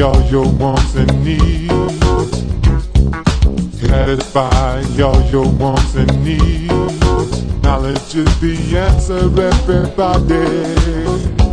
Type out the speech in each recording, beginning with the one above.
all your wants and needs. Satisfy all your wants and needs. Knowledge is the answer, everybody.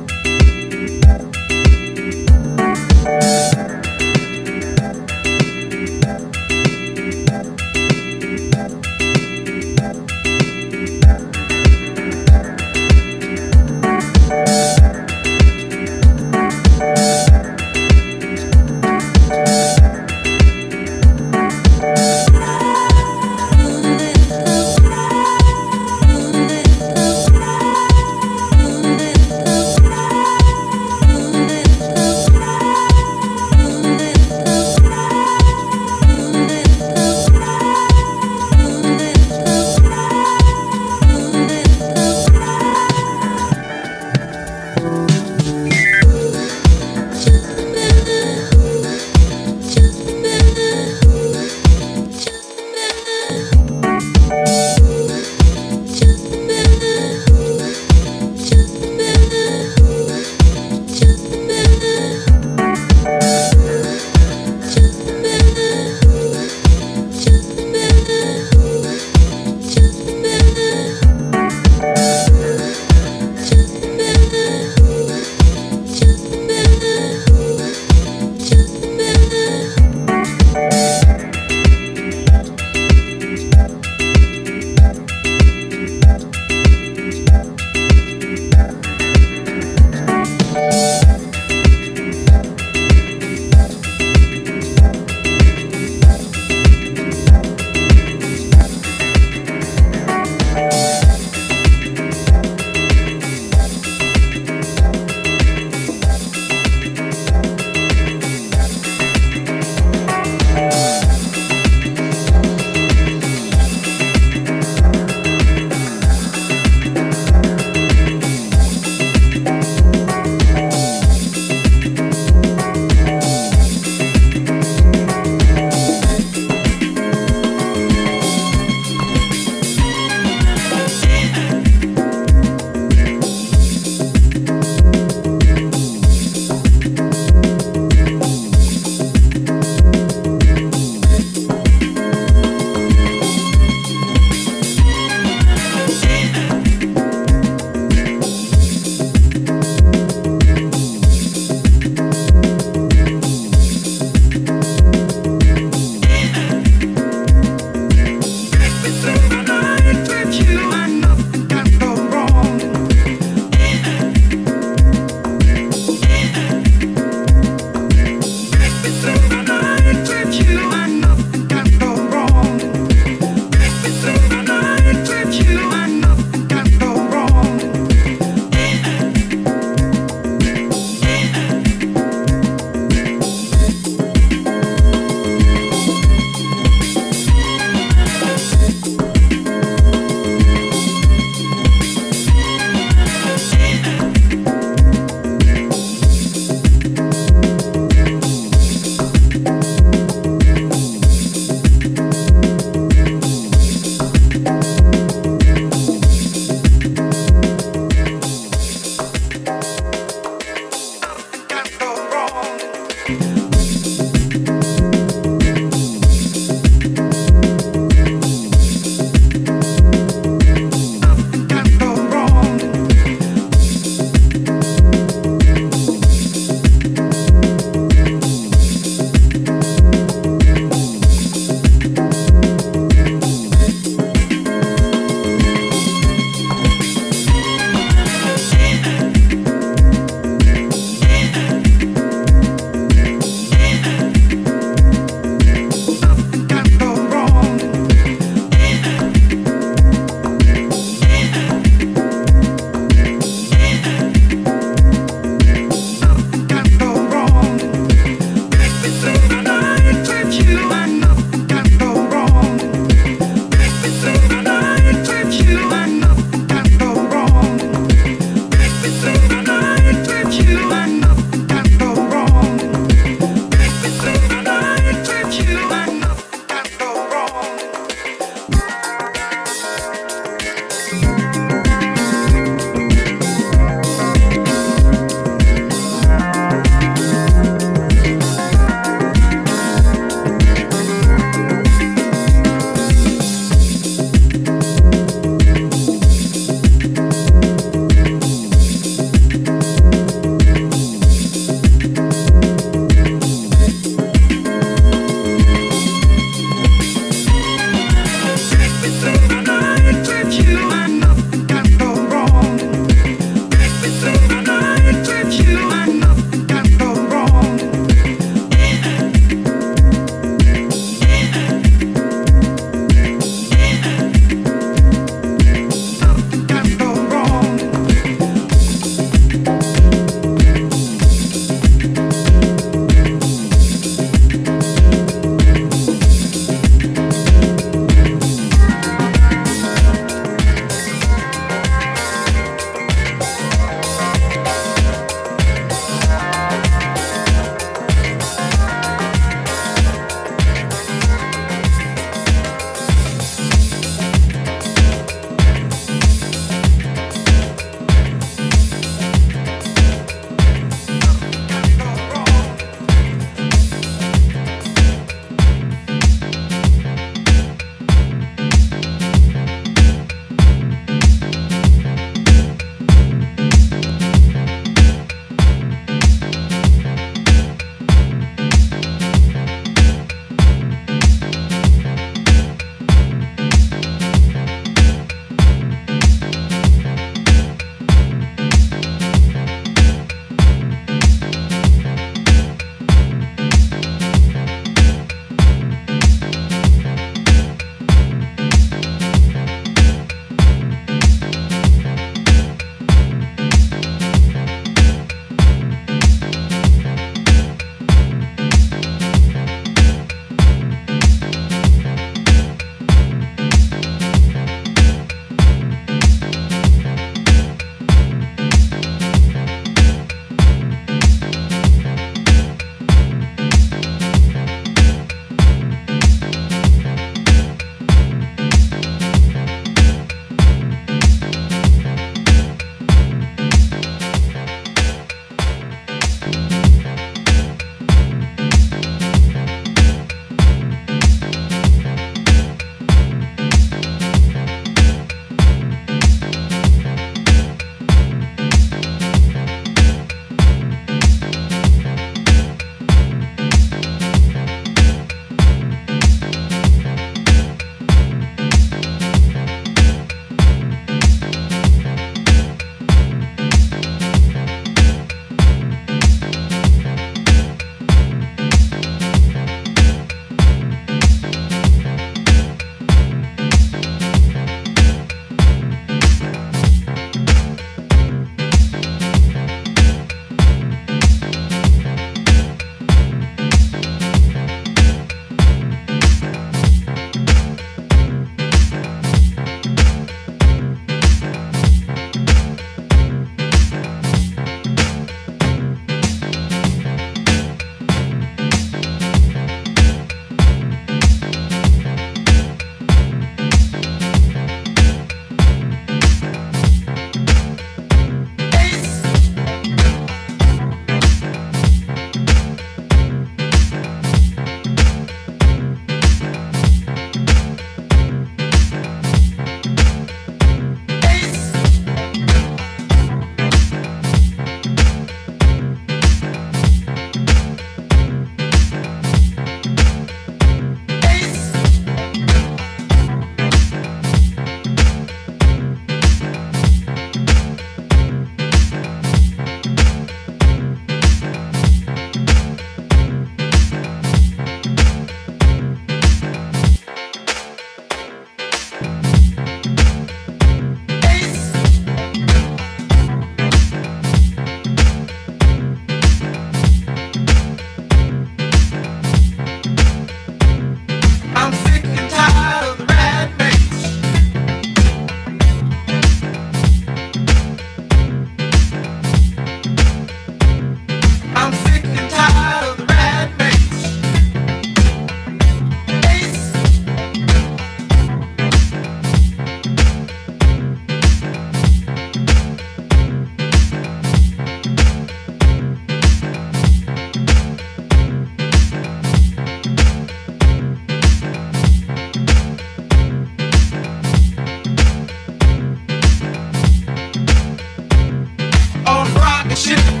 shit.